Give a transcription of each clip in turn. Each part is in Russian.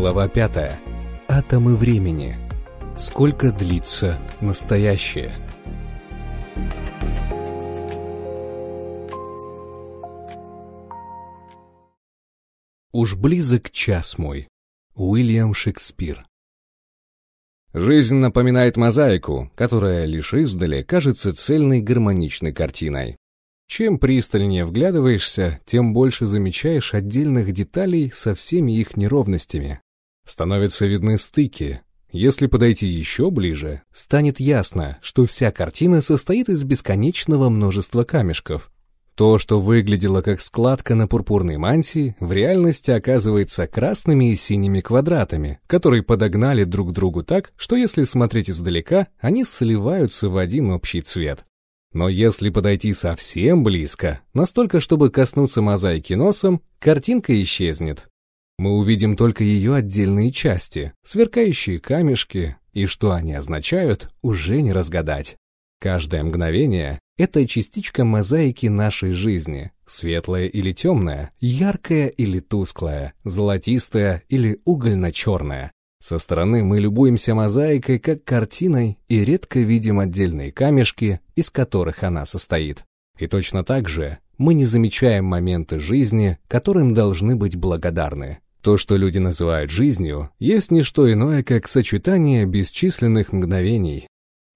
Глава 5. Атомы времени. Сколько длится настоящее? Уж близок час мой. Уильям Шекспир. Жизнь напоминает мозаику, которая лишь издали кажется цельной гармоничной картиной. Чем пристальнее вглядываешься, тем больше замечаешь отдельных деталей со всеми их неровностями. Становятся видны стыки. Если подойти еще ближе, станет ясно, что вся картина состоит из бесконечного множества камешков. То, что выглядело как складка на пурпурной мантии, в реальности оказывается красными и синими квадратами, которые подогнали друг к другу так, что если смотреть издалека, они сливаются в один общий цвет. Но если подойти совсем близко, настолько, чтобы коснуться мозаики носом, картинка исчезнет. Мы увидим только ее отдельные части, сверкающие камешки, и что они означают, уже не разгадать. Каждое мгновение — это частичка мозаики нашей жизни, светлая или темная, яркая или тусклая, золотистая или угольно-черная. Со стороны мы любуемся мозаикой как картиной и редко видим отдельные камешки, из которых она состоит. И точно так же мы не замечаем моменты жизни, которым должны быть благодарны. То, что люди называют жизнью, есть не что иное, как сочетание бесчисленных мгновений.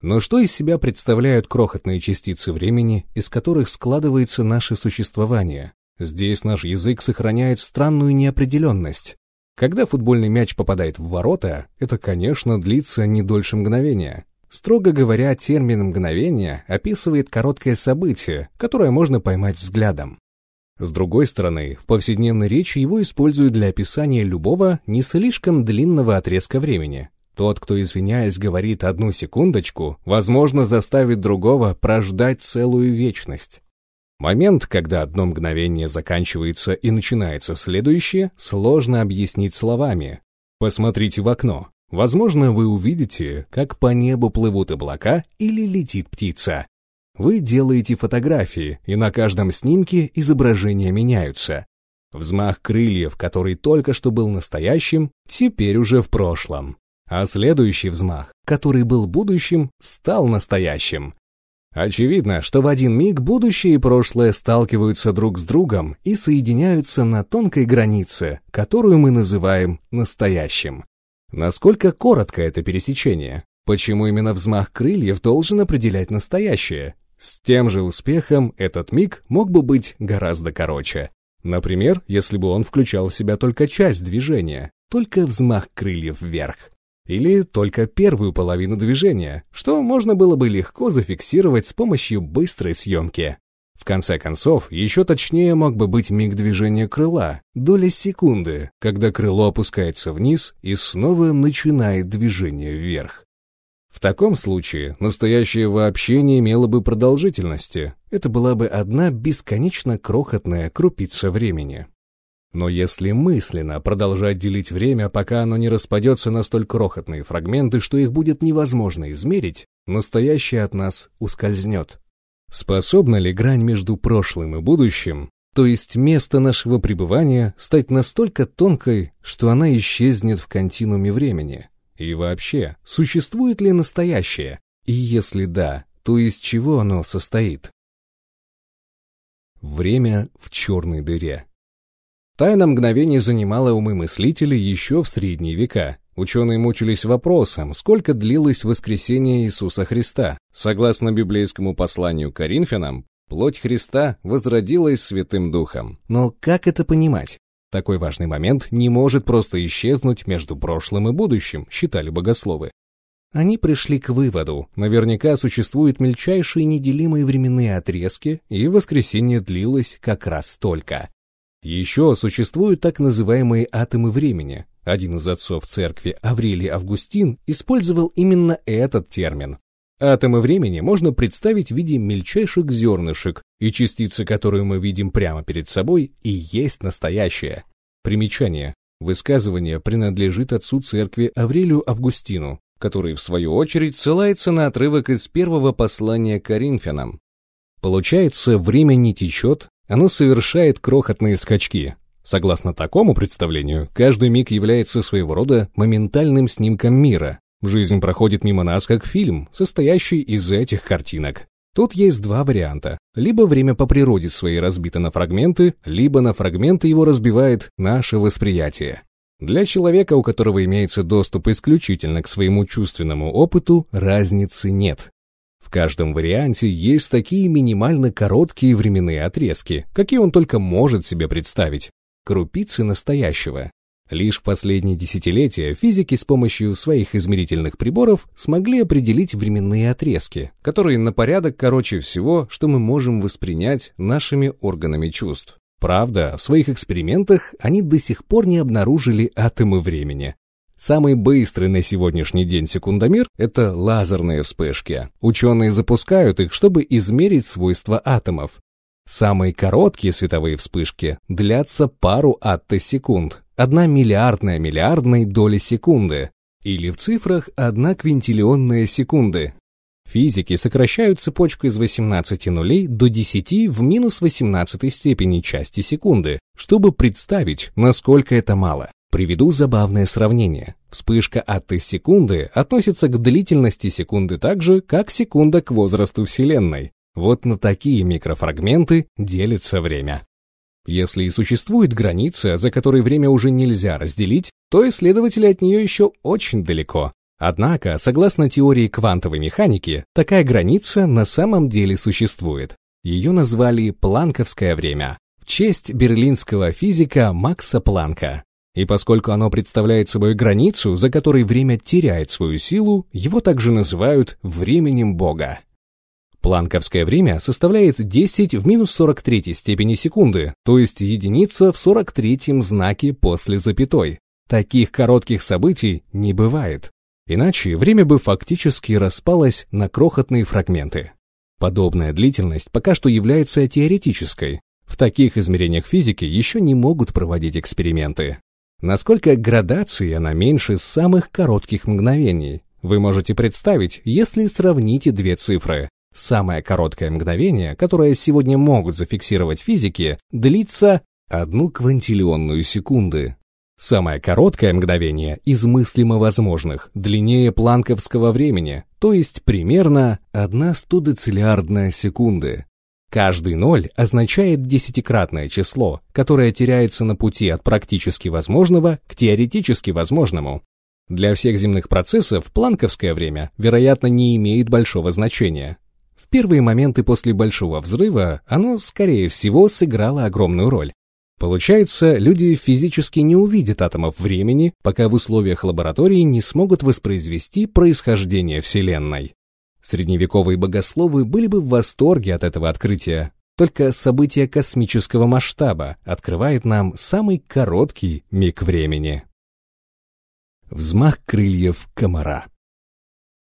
Но что из себя представляют крохотные частицы времени, из которых складывается наше существование? Здесь наш язык сохраняет странную неопределенность. Когда футбольный мяч попадает в ворота, это, конечно, длится не дольше мгновения. Строго говоря, термин «мгновение» описывает короткое событие, которое можно поймать взглядом. С другой стороны, в повседневной речи его используют для описания любого не слишком длинного отрезка времени. Тот, кто, извиняясь, говорит одну секундочку, возможно, заставит другого прождать целую вечность. Момент, когда одно мгновение заканчивается и начинается следующее, сложно объяснить словами. Посмотрите в окно. Возможно, вы увидите, как по небу плывут облака или летит птица. Вы делаете фотографии, и на каждом снимке изображения меняются. Взмах крыльев, который только что был настоящим, теперь уже в прошлом. А следующий взмах, который был будущим, стал настоящим. Очевидно, что в один миг будущее и прошлое сталкиваются друг с другом и соединяются на тонкой границе, которую мы называем настоящим. Насколько коротко это пересечение? Почему именно взмах крыльев должен определять настоящее? С тем же успехом этот миг мог бы быть гораздо короче. Например, если бы он включал в себя только часть движения, только взмах крыльев вверх или только первую половину движения, что можно было бы легко зафиксировать с помощью быстрой съемки. В конце концов, еще точнее мог бы быть миг движения крыла, доля секунды, когда крыло опускается вниз и снова начинает движение вверх. В таком случае настоящее вообще не имело бы продолжительности, это была бы одна бесконечно крохотная крупица времени. Но если мысленно продолжать делить время, пока оно не распадется на столь крохотные фрагменты, что их будет невозможно измерить, настоящее от нас ускользнет. Способна ли грань между прошлым и будущим, то есть место нашего пребывания, стать настолько тонкой, что она исчезнет в континууме времени? И вообще, существует ли настоящее? И если да, то из чего оно состоит? Время в черной дыре. Тайна мгновений занимала умы мыслителей еще в средние века. Ученые мучились вопросом, сколько длилось воскресение Иисуса Христа. Согласно библейскому посланию Коринфянам, плоть Христа возродилась Святым Духом. Но как это понимать? Такой важный момент не может просто исчезнуть между прошлым и будущим, считали богословы. Они пришли к выводу, наверняка существуют мельчайшие неделимые временные отрезки, и воскресение длилось как раз столько. Еще существуют так называемые атомы времени. Один из отцов церкви, Аврелий Августин, использовал именно этот термин. Атомы времени можно представить в виде мельчайших зернышек, и частица, которую мы видим прямо перед собой, и есть настоящее. Примечание. Высказывание принадлежит отцу церкви Аврелию Августину, который, в свою очередь, ссылается на отрывок из первого послания Коринфянам. Получается, время не течет, оно совершает крохотные скачки. Согласно такому представлению, каждый миг является своего рода моментальным снимком мира. Жизнь проходит мимо нас как фильм, состоящий из этих картинок. Тут есть два варианта. Либо время по природе своей разбито на фрагменты, либо на фрагменты его разбивает наше восприятие. Для человека, у которого имеется доступ исключительно к своему чувственному опыту, разницы нет. В каждом варианте есть такие минимально короткие временные отрезки, какие он только может себе представить, крупицы настоящего. Лишь в последние десятилетия физики с помощью своих измерительных приборов смогли определить временные отрезки, которые на порядок короче всего, что мы можем воспринять нашими органами чувств. Правда, в своих экспериментах они до сих пор не обнаружили атомы времени. Самый быстрый на сегодняшний день секундомер – это лазерные вспышки. Ученые запускают их, чтобы измерить свойства атомов. Самые короткие световые вспышки длятся пару аттосекунд, одна миллиардная миллиардной доли секунды, или в цифрах одна квинтиллионная секунды. Физики сокращают цепочку из 18 нулей до 10 в минус 18 степени части секунды, чтобы представить, насколько это мало. Приведу забавное сравнение. Вспышка аттосекунды относится к длительности секунды так же, как секунда к возрасту Вселенной. Вот на такие микрофрагменты делится время. Если и существует граница, за которой время уже нельзя разделить, то исследователи от нее еще очень далеко. Однако, согласно теории квантовой механики, такая граница на самом деле существует. Ее назвали Планковское время, в честь берлинского физика Макса Планка. И поскольку оно представляет собой границу, за которой время теряет свою силу, его также называют временем Бога. Планковское время составляет 10 в минус 43 степени секунды, то есть единица в 43 знаке после запятой. Таких коротких событий не бывает. Иначе время бы фактически распалось на крохотные фрагменты. Подобная длительность пока что является теоретической. В таких измерениях физики еще не могут проводить эксперименты. Насколько градации она меньше самых коротких мгновений? Вы можете представить, если сравните две цифры. Самое короткое мгновение, которое сегодня могут зафиксировать физики, длится одну квантиллионную секунды. Самое короткое мгновение из мыслимо возможных длиннее планковского времени, то есть примерно одна студециллиардная секунды. Каждый ноль означает десятикратное число, которое теряется на пути от практически возможного к теоретически возможному. Для всех земных процессов планковское время, вероятно, не имеет большого значения. Первые моменты после Большого взрыва оно, скорее всего, сыграло огромную роль. Получается, люди физически не увидят атомов времени, пока в условиях лаборатории не смогут воспроизвести происхождение Вселенной. Средневековые богословы были бы в восторге от этого открытия. Только событие космического масштаба открывает нам самый короткий миг времени. Взмах крыльев комара.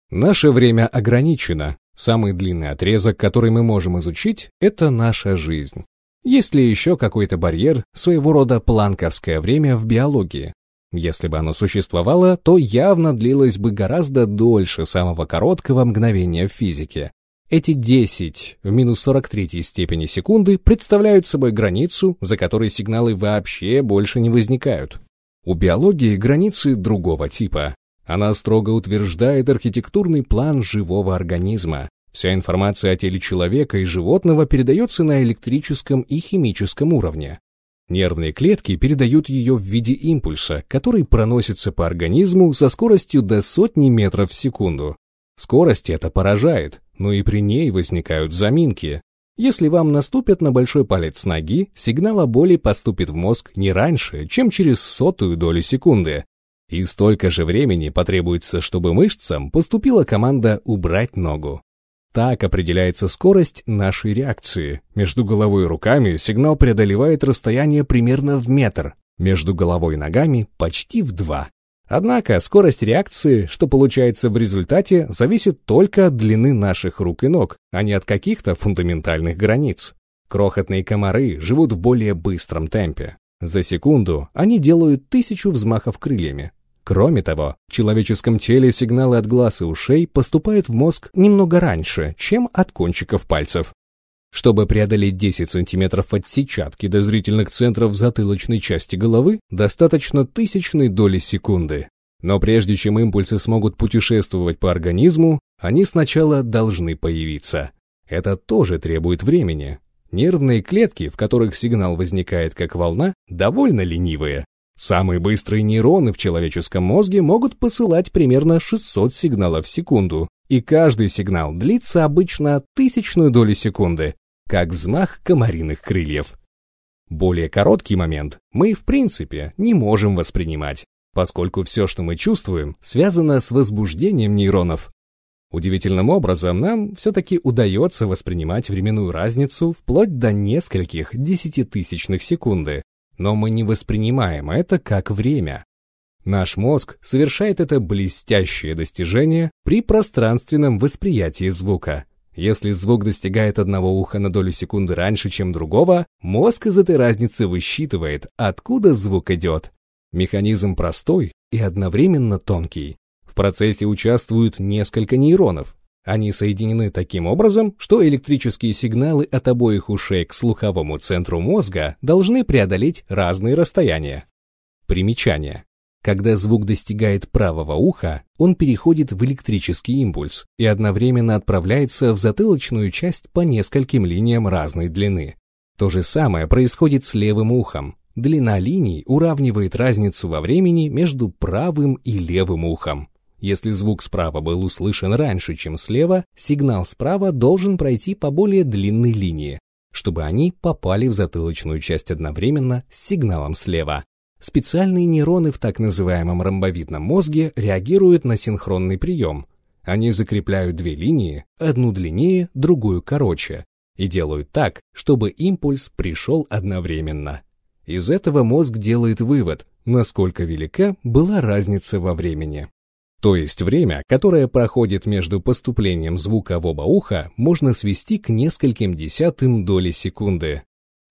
Наше время ограничено, Самый длинный отрезок, который мы можем изучить, это наша жизнь. Есть ли еще какой-то барьер, своего рода планковское время в биологии? Если бы оно существовало, то явно длилось бы гораздо дольше самого короткого мгновения в физике. Эти 10 в минус 43 степени секунды представляют собой границу, за которой сигналы вообще больше не возникают. У биологии границы другого типа. Она строго утверждает архитектурный план живого организма. Вся информация о теле человека и животного передается на электрическом и химическом уровне. Нервные клетки передают ее в виде импульса, который проносится по организму со скоростью до сотни метров в секунду. Скорость это поражает, но и при ней возникают заминки. Если вам наступят на большой палец ноги, сигнал о боли поступит в мозг не раньше, чем через сотую долю секунды, и столько же времени потребуется, чтобы мышцам поступила команда убрать ногу. Так определяется скорость нашей реакции. Между головой и руками сигнал преодолевает расстояние примерно в метр, между головой и ногами почти в два. Однако скорость реакции, что получается в результате, зависит только от длины наших рук и ног, а не от каких-то фундаментальных границ. Крохотные комары живут в более быстром темпе. За секунду они делают тысячу взмахов крыльями. Кроме того, в человеческом теле сигналы от глаз и ушей поступают в мозг немного раньше, чем от кончиков пальцев. Чтобы преодолеть 10 сантиметров от сетчатки до зрительных центров затылочной части головы, достаточно тысячной доли секунды. Но прежде чем импульсы смогут путешествовать по организму, они сначала должны появиться. Это тоже требует времени. Нервные клетки, в которых сигнал возникает как волна, довольно ленивые. Самые быстрые нейроны в человеческом мозге могут посылать примерно 600 сигналов в секунду, и каждый сигнал длится обычно тысячную долю секунды, как взмах комариных крыльев. Более короткий момент мы, в принципе, не можем воспринимать, поскольку все, что мы чувствуем, связано с возбуждением нейронов. Удивительным образом нам все-таки удается воспринимать временную разницу вплоть до нескольких десятитысячных секунды, но мы не воспринимаем это как время. Наш мозг совершает это блестящее достижение при пространственном восприятии звука. Если звук достигает одного уха на долю секунды раньше, чем другого, мозг из этой разницы высчитывает, откуда звук идет. Механизм простой и одновременно тонкий. В процессе участвуют несколько нейронов. Они соединены таким образом, что электрические сигналы от обоих ушей к слуховому центру мозга должны преодолеть разные расстояния. Примечание. Когда звук достигает правого уха, он переходит в электрический импульс и одновременно отправляется в затылочную часть по нескольким линиям разной длины. То же самое происходит с левым ухом. Длина линий уравнивает разницу во времени между правым и левым ухом. Если звук справа был услышан раньше, чем слева, сигнал справа должен пройти по более длинной линии, чтобы они попали в затылочную часть одновременно с сигналом слева. Специальные нейроны в так называемом ромбовидном мозге реагируют на синхронный прием. Они закрепляют две линии, одну длиннее, другую короче, и делают так, чтобы импульс пришел одновременно. Из этого мозг делает вывод, насколько велика была разница во времени. То есть время, которое проходит между поступлением звука в оба уха, можно свести к нескольким десятым доли секунды.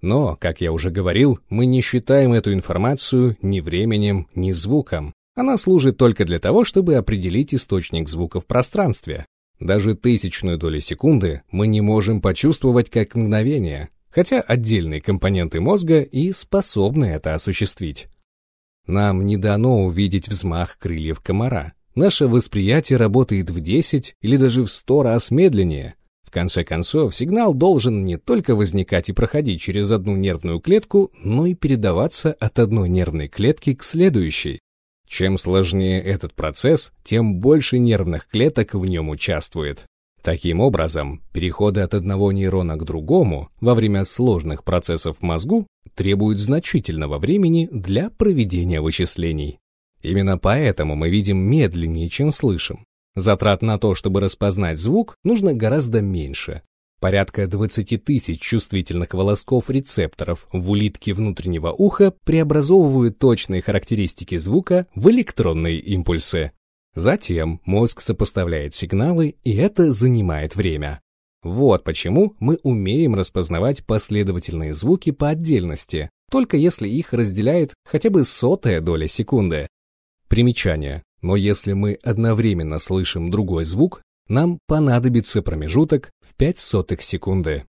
Но, как я уже говорил, мы не считаем эту информацию ни временем, ни звуком. Она служит только для того, чтобы определить источник звука в пространстве. Даже тысячную долю секунды мы не можем почувствовать как мгновение, хотя отдельные компоненты мозга и способны это осуществить. Нам не дано увидеть взмах крыльев комара. Наше восприятие работает в 10 или даже в 100 раз медленнее, конце концов, сигнал должен не только возникать и проходить через одну нервную клетку, но и передаваться от одной нервной клетки к следующей. Чем сложнее этот процесс, тем больше нервных клеток в нем участвует. Таким образом, переходы от одного нейрона к другому во время сложных процессов в мозгу требуют значительного времени для проведения вычислений. Именно поэтому мы видим медленнее, чем слышим. Затрат на то, чтобы распознать звук, нужно гораздо меньше. Порядка 20 тысяч чувствительных волосков рецепторов в улитке внутреннего уха преобразовывают точные характеристики звука в электронные импульсы. Затем мозг сопоставляет сигналы, и это занимает время. Вот почему мы умеем распознавать последовательные звуки по отдельности, только если их разделяет хотя бы сотая доля секунды. Примечание. Но если мы одновременно слышим другой звук, нам понадобится промежуток в 5 сотых секунды.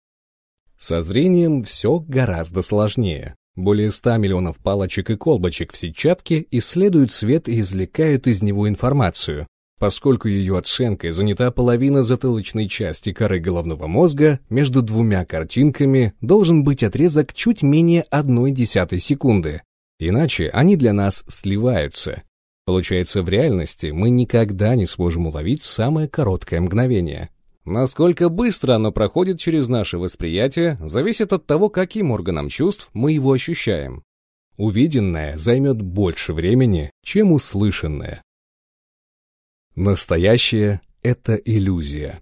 Со зрением все гораздо сложнее. Более 100 миллионов палочек и колбочек в сетчатке исследуют свет и извлекают из него информацию. Поскольку ее оценкой занята половина затылочной части коры головного мозга, между двумя картинками должен быть отрезок чуть менее одной десятой секунды. Иначе они для нас сливаются. Получается, в реальности мы никогда не сможем уловить самое короткое мгновение. Насколько быстро оно проходит через наше восприятие, зависит от того, каким органом чувств мы его ощущаем. Увиденное займет больше времени, чем услышанное. Настоящее — это иллюзия.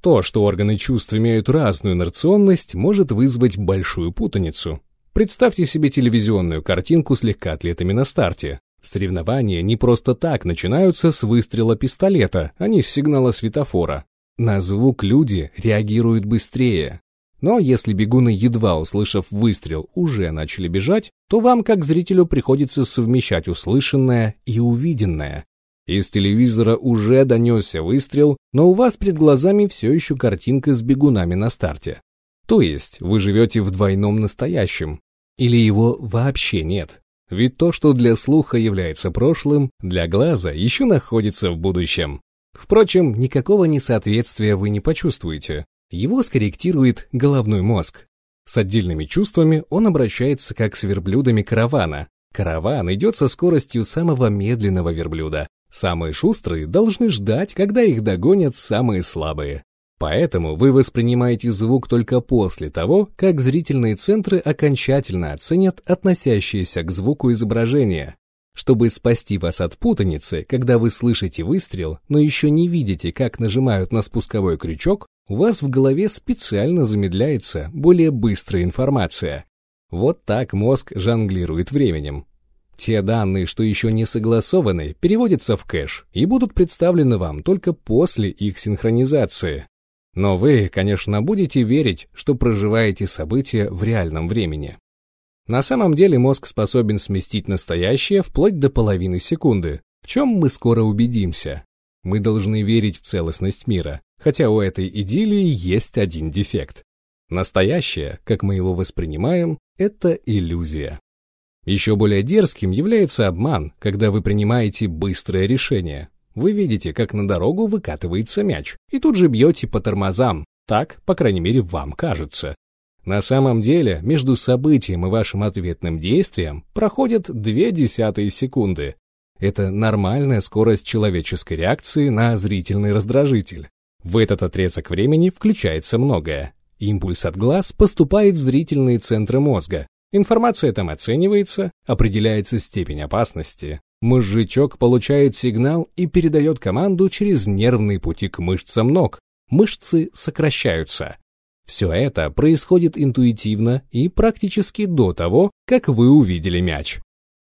То, что органы чувств имеют разную инерционность, может вызвать большую путаницу. Представьте себе телевизионную картинку с легкоатлетами на старте. Соревнования не просто так начинаются с выстрела пистолета, а не с сигнала светофора. На звук люди реагируют быстрее. Но если бегуны, едва услышав выстрел, уже начали бежать, то вам, как зрителю, приходится совмещать услышанное и увиденное. Из телевизора уже донесся выстрел, но у вас перед глазами все еще картинка с бегунами на старте. То есть вы живете в двойном настоящем, или его вообще нет. Ведь то, что для слуха является прошлым, для глаза еще находится в будущем. Впрочем, никакого несоответствия вы не почувствуете. Его скорректирует головной мозг. С отдельными чувствами он обращается как с верблюдами каравана. Караван идет со скоростью самого медленного верблюда. Самые шустрые должны ждать, когда их догонят самые слабые. Поэтому вы воспринимаете звук только после того, как зрительные центры окончательно оценят относящиеся к звуку изображения. Чтобы спасти вас от путаницы, когда вы слышите выстрел, но еще не видите, как нажимают на спусковой крючок, у вас в голове специально замедляется более быстрая информация. Вот так мозг жонглирует временем. Те данные, что еще не согласованы, переводятся в кэш и будут представлены вам только после их синхронизации. Но вы, конечно, будете верить, что проживаете события в реальном времени. На самом деле мозг способен сместить настоящее вплоть до половины секунды, в чем мы скоро убедимся. Мы должны верить в целостность мира, хотя у этой идиллии есть один дефект. Настоящее, как мы его воспринимаем, это иллюзия. Еще более дерзким является обман, когда вы принимаете быстрое решение, вы видите, как на дорогу выкатывается мяч, и тут же бьете по тормозам. Так, по крайней мере, вам кажется. На самом деле, между событием и вашим ответным действием проходят две десятые секунды. Это нормальная скорость человеческой реакции на зрительный раздражитель. В этот отрезок времени включается многое. Импульс от глаз поступает в зрительные центры мозга. Информация там оценивается, определяется степень опасности, Мозжечок получает сигнал и передает команду через нервные пути к мышцам ног. Мышцы сокращаются. Все это происходит интуитивно и практически до того, как вы увидели мяч.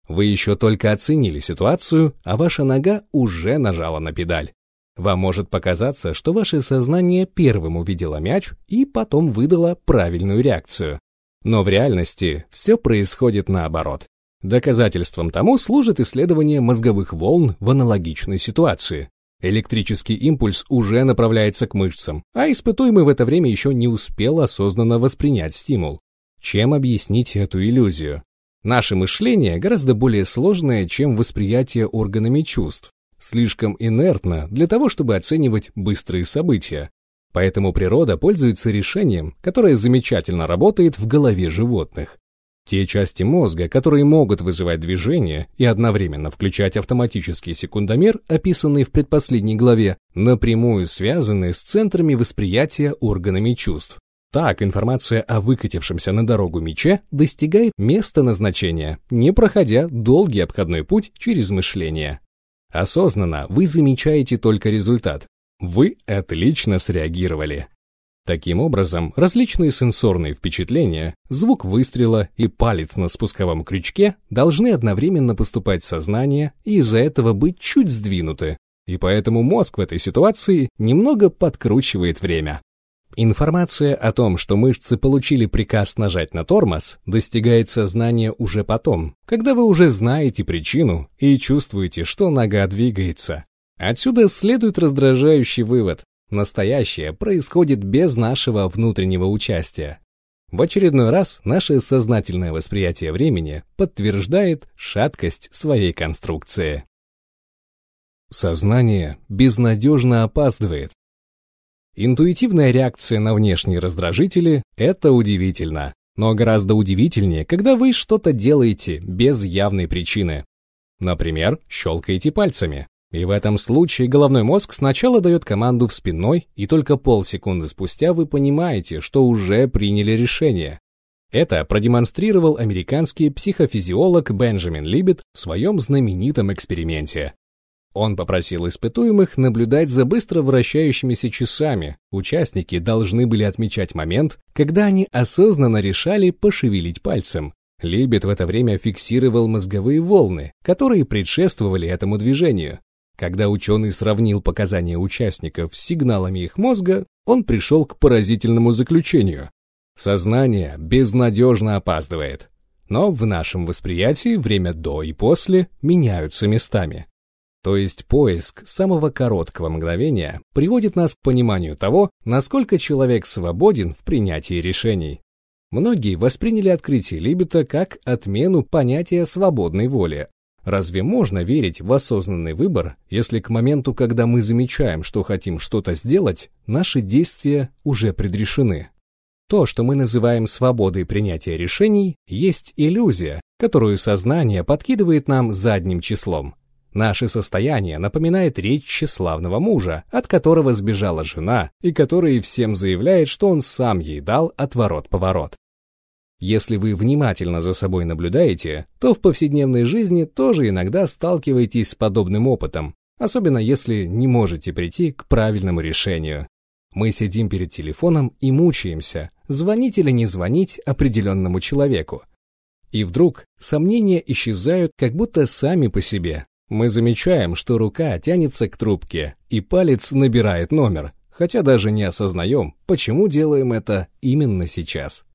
Вы еще только оценили ситуацию, а ваша нога уже нажала на педаль. Вам может показаться, что ваше сознание первым увидело мяч и потом выдало правильную реакцию. Но в реальности все происходит наоборот. Доказательством тому служит исследование мозговых волн в аналогичной ситуации. Электрический импульс уже направляется к мышцам, а испытуемый в это время еще не успел осознанно воспринять стимул. Чем объяснить эту иллюзию? Наше мышление гораздо более сложное, чем восприятие органами чувств. Слишком инертно для того, чтобы оценивать быстрые события. Поэтому природа пользуется решением, которое замечательно работает в голове животных. Те части мозга, которые могут вызывать движение и одновременно включать автоматический секундомер, описанный в предпоследней главе, напрямую связаны с центрами восприятия органами чувств. Так, информация о выкатившемся на дорогу мече достигает места назначения, не проходя долгий обходной путь через мышление. Осознанно вы замечаете только результат. Вы отлично среагировали. Таким образом, различные сенсорные впечатления, звук выстрела и палец на спусковом крючке должны одновременно поступать в сознание и из-за этого быть чуть сдвинуты. И поэтому мозг в этой ситуации немного подкручивает время. Информация о том, что мышцы получили приказ нажать на тормоз, достигает сознания уже потом, когда вы уже знаете причину и чувствуете, что нога двигается. Отсюда следует раздражающий вывод. Настоящее происходит без нашего внутреннего участия. В очередной раз наше сознательное восприятие времени подтверждает шаткость своей конструкции. Сознание безнадежно опаздывает. Интуитивная реакция на внешние раздражители – это удивительно. Но гораздо удивительнее, когда вы что-то делаете без явной причины. Например, щелкаете пальцами. И в этом случае головной мозг сначала дает команду в спиной, и только полсекунды спустя вы понимаете, что уже приняли решение. Это продемонстрировал американский психофизиолог Бенджамин Либет в своем знаменитом эксперименте. Он попросил испытуемых наблюдать за быстро вращающимися часами. Участники должны были отмечать момент, когда они осознанно решали пошевелить пальцем. Либет в это время фиксировал мозговые волны, которые предшествовали этому движению. Когда ученый сравнил показания участников с сигналами их мозга, он пришел к поразительному заключению. Сознание безнадежно опаздывает. Но в нашем восприятии время до и после меняются местами. То есть поиск самого короткого мгновения приводит нас к пониманию того, насколько человек свободен в принятии решений. Многие восприняли открытие Либета как отмену понятия свободной воли. Разве можно верить в осознанный выбор, если к моменту, когда мы замечаем, что хотим что-то сделать, наши действия уже предрешены? То, что мы называем свободой принятия решений, есть иллюзия, которую сознание подкидывает нам задним числом. Наше состояние напоминает речь тщеславного мужа, от которого сбежала жена, и который всем заявляет, что он сам ей дал отворот-поворот. Если вы внимательно за собой наблюдаете, то в повседневной жизни тоже иногда сталкиваетесь с подобным опытом, особенно если не можете прийти к правильному решению. Мы сидим перед телефоном и мучаемся, звонить или не звонить определенному человеку. И вдруг сомнения исчезают как будто сами по себе, мы замечаем, что рука тянется к трубке, и палец набирает номер, хотя даже не осознаем, почему делаем это именно сейчас.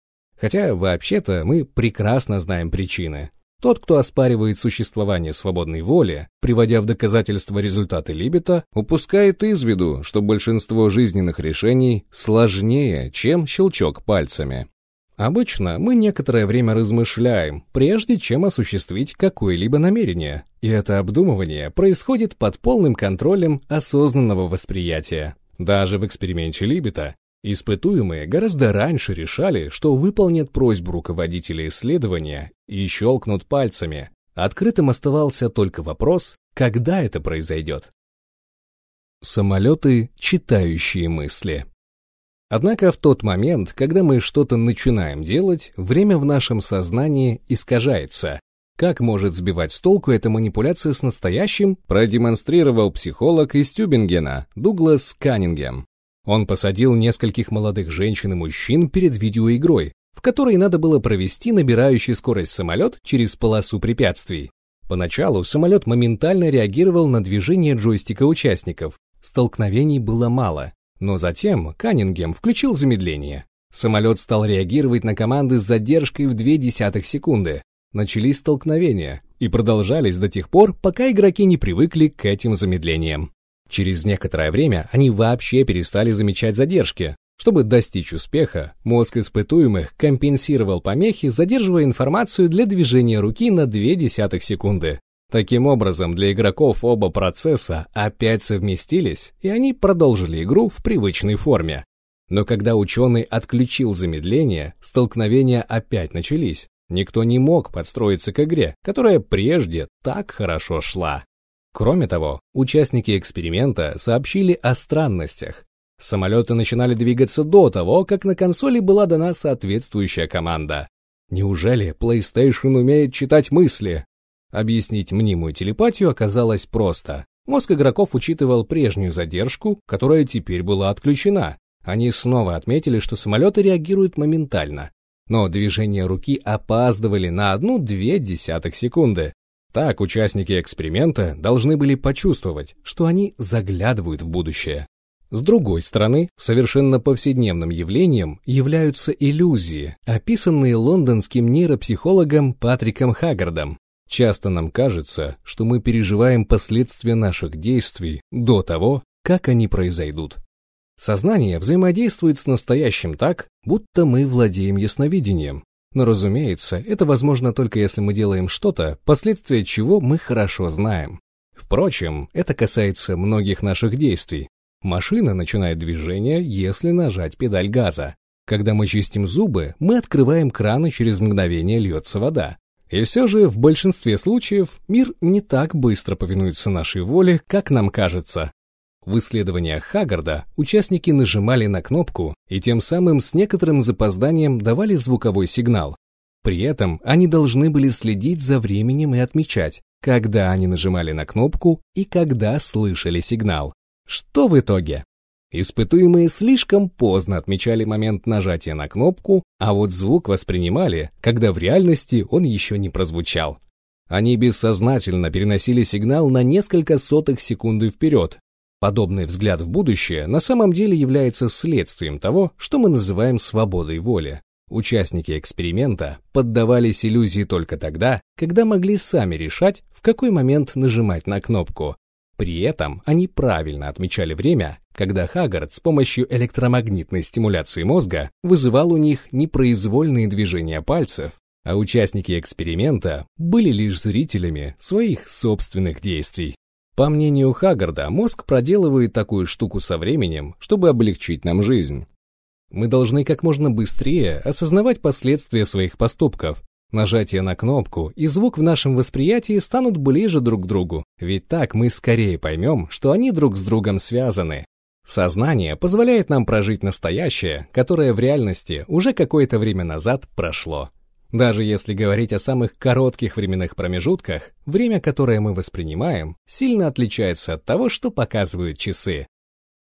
Хотя вообще-то мы прекрасно знаем причины. Тот, кто оспаривает существование свободной воли, приводя в доказательство результаты Либета, упускает из виду, что большинство жизненных решений сложнее, чем щелчок пальцами. Обычно мы некоторое время размышляем, прежде чем осуществить какое-либо намерение, и это обдумывание происходит под полным контролем осознанного восприятия. Даже в эксперименте Либета испытуемые гораздо раньше решали, что выполнят просьбу руководителя исследования и щелкнут пальцами. Открытым оставался только вопрос, когда это произойдет. Самолеты, читающие мысли. Однако в тот момент, когда мы что-то начинаем делать, время в нашем сознании искажается. Как может сбивать с толку эта манипуляция с настоящим, продемонстрировал психолог из Тюбингена Дуглас Каннингем. Он посадил нескольких молодых женщин и мужчин перед видеоигрой, в которой надо было провести набирающий скорость самолет через полосу препятствий. Поначалу самолет моментально реагировал на движение джойстика участников. Столкновений было мало, но затем Каннингем включил замедление. Самолет стал реагировать на команды с задержкой в 0,2 секунды. Начались столкновения и продолжались до тех пор, пока игроки не привыкли к этим замедлениям. Через некоторое время они вообще перестали замечать задержки. Чтобы достичь успеха, мозг испытуемых компенсировал помехи, задерживая информацию для движения руки на 0,2 секунды. Таким образом, для игроков оба процесса опять совместились, и они продолжили игру в привычной форме. Но когда ученый отключил замедление, столкновения опять начались. Никто не мог подстроиться к игре, которая прежде так хорошо шла. Кроме того, участники эксперимента сообщили о странностях. Самолеты начинали двигаться до того, как на консоли была дана соответствующая команда. Неужели PlayStation умеет читать мысли? Объяснить мнимую телепатию оказалось просто. Мозг игроков учитывал прежнюю задержку, которая теперь была отключена. Они снова отметили, что самолеты реагируют моментально. Но движения руки опаздывали на одну-две десятых секунды. Так участники эксперимента должны были почувствовать, что они заглядывают в будущее. С другой стороны, совершенно повседневным явлением являются иллюзии, описанные лондонским нейропсихологом Патриком Хаггардом. Часто нам кажется, что мы переживаем последствия наших действий до того, как они произойдут. Сознание взаимодействует с настоящим так, будто мы владеем ясновидением. Но, разумеется, это возможно только если мы делаем что-то, последствия чего мы хорошо знаем. Впрочем, это касается многих наших действий. Машина начинает движение, если нажать педаль газа. Когда мы чистим зубы, мы открываем кран и через мгновение льется вода. И все же в большинстве случаев мир не так быстро повинуется нашей воле, как нам кажется. В исследованиях Хаггарда участники нажимали на кнопку и тем самым с некоторым запозданием давали звуковой сигнал. При этом они должны были следить за временем и отмечать, когда они нажимали на кнопку и когда слышали сигнал. Что в итоге? Испытуемые слишком поздно отмечали момент нажатия на кнопку, а вот звук воспринимали, когда в реальности он еще не прозвучал. Они бессознательно переносили сигнал на несколько сотых секунды вперед. Подобный взгляд в будущее на самом деле является следствием того, что мы называем свободой воли. Участники эксперимента поддавались иллюзии только тогда, когда могли сами решать, в какой момент нажимать на кнопку. При этом они правильно отмечали время, когда Хаггард с помощью электромагнитной стимуляции мозга вызывал у них непроизвольные движения пальцев, а участники эксперимента были лишь зрителями своих собственных действий. По мнению Хаггарда, мозг проделывает такую штуку со временем, чтобы облегчить нам жизнь. Мы должны как можно быстрее осознавать последствия своих поступков. Нажатие на кнопку и звук в нашем восприятии станут ближе друг к другу, ведь так мы скорее поймем, что они друг с другом связаны. Сознание позволяет нам прожить настоящее, которое в реальности уже какое-то время назад прошло. Даже если говорить о самых коротких временных промежутках, время, которое мы воспринимаем, сильно отличается от того, что показывают часы.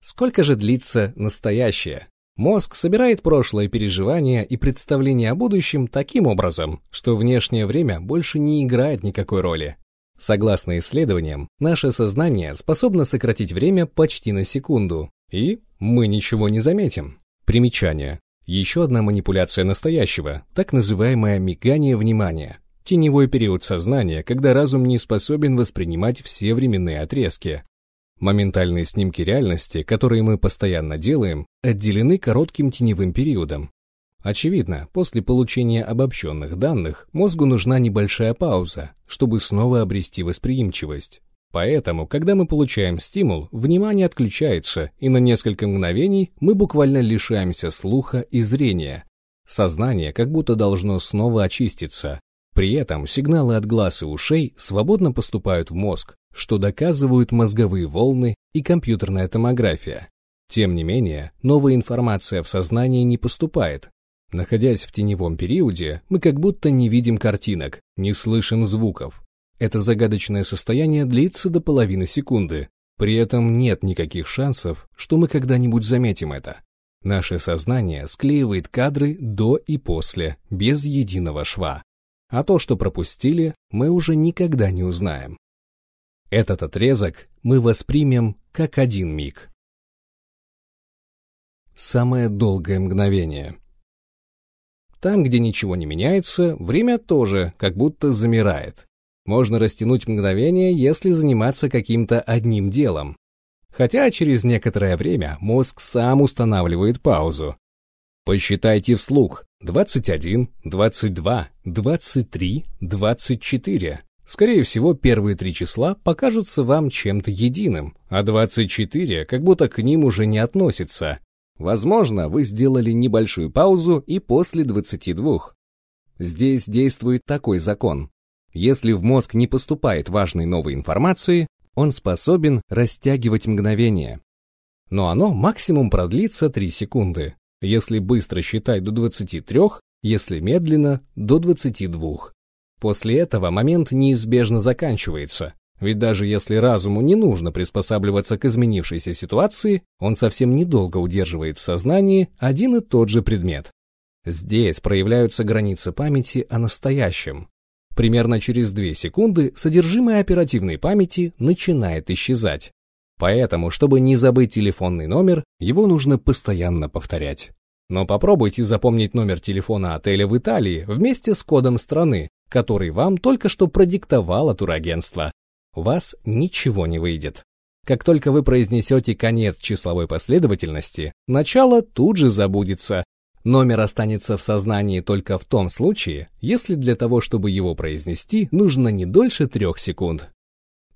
Сколько же длится настоящее? Мозг собирает прошлое переживания и представления о будущем таким образом, что внешнее время больше не играет никакой роли. Согласно исследованиям, наше сознание способно сократить время почти на секунду, и мы ничего не заметим. Примечание. Еще одна манипуляция настоящего, так называемое мигание внимания. Теневой период сознания, когда разум не способен воспринимать все временные отрезки. Моментальные снимки реальности, которые мы постоянно делаем, отделены коротким теневым периодом. Очевидно, после получения обобщенных данных мозгу нужна небольшая пауза, чтобы снова обрести восприимчивость. Поэтому, когда мы получаем стимул, внимание отключается, и на несколько мгновений мы буквально лишаемся слуха и зрения. Сознание как будто должно снова очиститься. При этом сигналы от глаз и ушей свободно поступают в мозг, что доказывают мозговые волны и компьютерная томография. Тем не менее, новая информация в сознание не поступает. Находясь в теневом периоде, мы как будто не видим картинок, не слышим звуков, это загадочное состояние длится до половины секунды. При этом нет никаких шансов, что мы когда-нибудь заметим это. Наше сознание склеивает кадры до и после, без единого шва. А то, что пропустили, мы уже никогда не узнаем. Этот отрезок мы воспримем как один миг. Самое долгое мгновение. Там, где ничего не меняется, время тоже как будто замирает. Можно растянуть мгновение, если заниматься каким-то одним делом. Хотя через некоторое время мозг сам устанавливает паузу. Посчитайте вслух. 21, 22, 23, 24. Скорее всего, первые три числа покажутся вам чем-то единым, а 24 как будто к ним уже не относится. Возможно, вы сделали небольшую паузу и после 22. Здесь действует такой закон. Если в мозг не поступает важной новой информации, он способен растягивать мгновение. Но оно максимум продлится 3 секунды. Если быстро считать до 23, если медленно – до 22. После этого момент неизбежно заканчивается, ведь даже если разуму не нужно приспосабливаться к изменившейся ситуации, он совсем недолго удерживает в сознании один и тот же предмет. Здесь проявляются границы памяти о настоящем, Примерно через 2 секунды содержимое оперативной памяти начинает исчезать. Поэтому, чтобы не забыть телефонный номер, его нужно постоянно повторять. Но попробуйте запомнить номер телефона отеля в Италии вместе с кодом страны, который вам только что продиктовало турагентство. У вас ничего не выйдет. Как только вы произнесете конец числовой последовательности, начало тут же забудется, Номер останется в сознании только в том случае, если для того, чтобы его произнести, нужно не дольше трех секунд.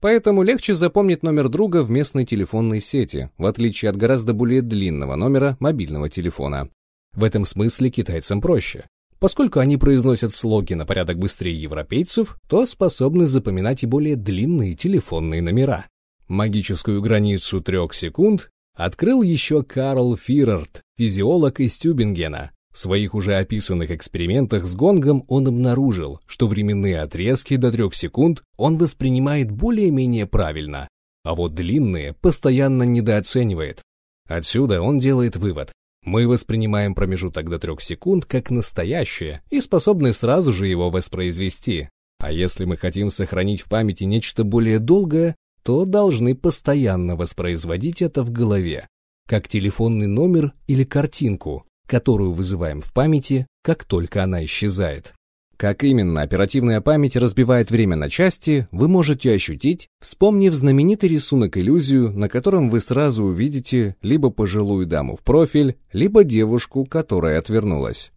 Поэтому легче запомнить номер друга в местной телефонной сети, в отличие от гораздо более длинного номера мобильного телефона. В этом смысле китайцам проще. Поскольку они произносят слоги на порядок быстрее европейцев, то способны запоминать и более длинные телефонные номера. Магическую границу трех секунд открыл еще Карл Фирард, физиолог из Тюбингена. В своих уже описанных экспериментах с гонгом он обнаружил, что временные отрезки до 3 секунд он воспринимает более-менее правильно, а вот длинные постоянно недооценивает. Отсюда он делает вывод. Мы воспринимаем промежуток до 3 секунд как настоящее и способны сразу же его воспроизвести. А если мы хотим сохранить в памяти нечто более долгое, то должны постоянно воспроизводить это в голове, как телефонный номер или картинку, которую вызываем в памяти, как только она исчезает. Как именно оперативная память разбивает время на части, вы можете ощутить, вспомнив знаменитый рисунок-иллюзию, на котором вы сразу увидите либо пожилую даму в профиль, либо девушку, которая отвернулась.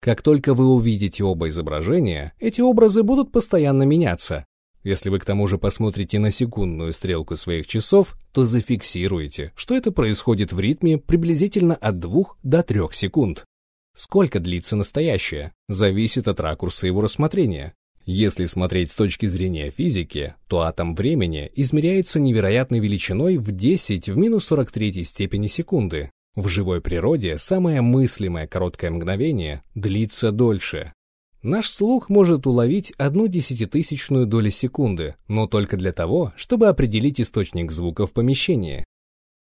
Как только вы увидите оба изображения, эти образы будут постоянно меняться. Если вы к тому же посмотрите на секундную стрелку своих часов, то зафиксируете, что это происходит в ритме приблизительно от 2 до 3 секунд. Сколько длится настоящее, зависит от ракурса его рассмотрения. Если смотреть с точки зрения физики, то атом времени измеряется невероятной величиной в 10 в минус 43 степени секунды. В живой природе самое мыслимое короткое мгновение длится дольше. Наш слух может уловить одну десятитысячную долю секунды, но только для того, чтобы определить источник звука в помещении.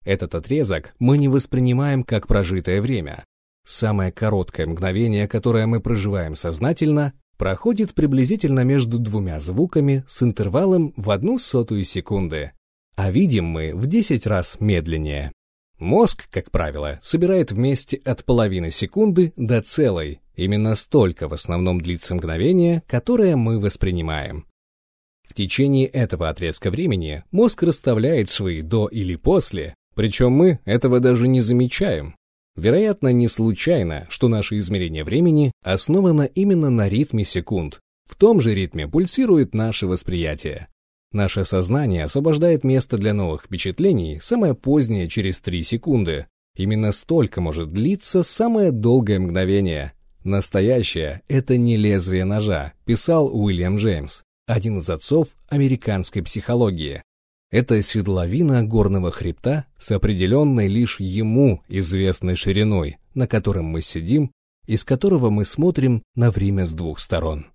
Этот отрезок мы не воспринимаем как прожитое время, Самое короткое мгновение, которое мы проживаем сознательно, проходит приблизительно между двумя звуками с интервалом в одну сотую секунды, а видим мы в 10 раз медленнее. Мозг, как правило, собирает вместе от половины секунды до целой. Именно столько в основном длится мгновение, которое мы воспринимаем. В течение этого отрезка времени мозг расставляет свои «до» или «после», причем мы этого даже не замечаем. Вероятно, не случайно, что наше измерение времени основано именно на ритме секунд. В том же ритме пульсирует наше восприятие. Наше сознание освобождает место для новых впечатлений самое позднее через 3 секунды. Именно столько может длиться самое долгое мгновение. Настоящее – это не лезвие ножа, писал Уильям Джеймс, один из отцов американской психологии. Это седловина горного хребта с определенной лишь ему известной шириной, на котором мы сидим, из которого мы смотрим на время с двух сторон.